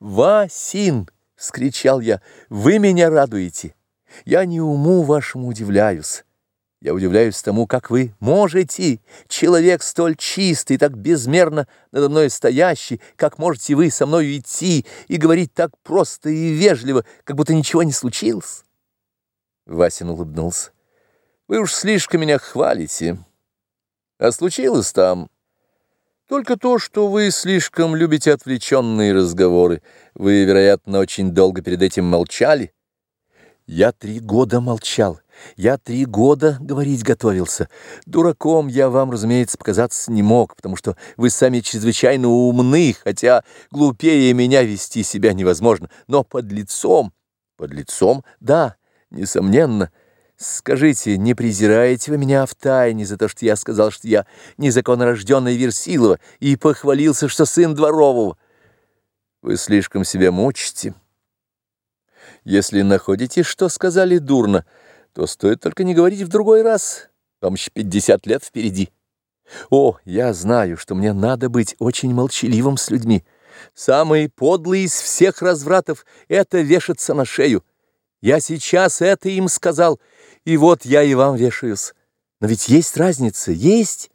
«Васин!» — вскричал я. «Вы меня радуете! Я не уму вашему удивляюсь. Я удивляюсь тому, как вы можете, человек столь чистый, так безмерно надо мной стоящий, как можете вы со мной идти и говорить так просто и вежливо, как будто ничего не случилось». Васин улыбнулся. «Вы уж слишком меня хвалите. А случилось там...» Только то, что вы слишком любите отвлеченные разговоры. Вы, вероятно, очень долго перед этим молчали. Я три года молчал. Я три года говорить готовился. Дураком я вам, разумеется, показаться не мог, потому что вы сами чрезвычайно умны, хотя глупее меня вести себя невозможно. Но под лицом, под лицом, да, несомненно, — Скажите, не презираете вы меня в тайне за то, что я сказал, что я незаконнорожденный Версилова и похвалился, что сын дворового? Вы слишком себя мучите. Если находите, что сказали дурно, то стоит только не говорить в другой раз. Вам еще пятьдесят лет впереди. О, я знаю, что мне надо быть очень молчаливым с людьми. Самый подлый из всех развратов — это вешаться на шею. Я сейчас это им сказал — и вот я и вам вешаюсь. Но ведь есть разница, есть.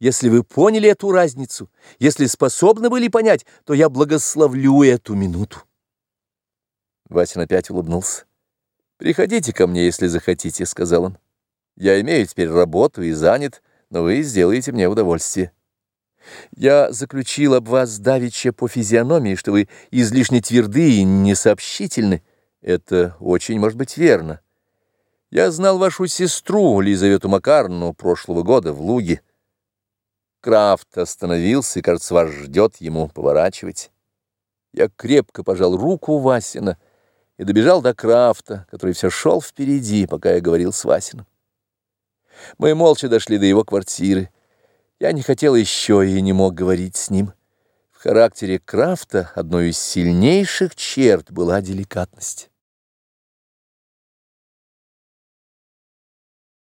Если вы поняли эту разницу, если способны были понять, то я благословлю эту минуту. Васин опять улыбнулся. «Приходите ко мне, если захотите», — сказал он. «Я имею теперь работу и занят, но вы сделаете мне удовольствие. Я заключил об вас давеча по физиономии, что вы излишне тверды и несообщительны. Это очень может быть верно». Я знал вашу сестру, Лизавету Макарну, прошлого года в Луге. Крафт остановился и, кажется, вас ждет ему поворачивать. Я крепко пожал руку Васина и добежал до Крафта, который все шел впереди, пока я говорил с Васином. Мы молча дошли до его квартиры. Я не хотел еще и не мог говорить с ним. В характере Крафта одной из сильнейших черт была деликатность.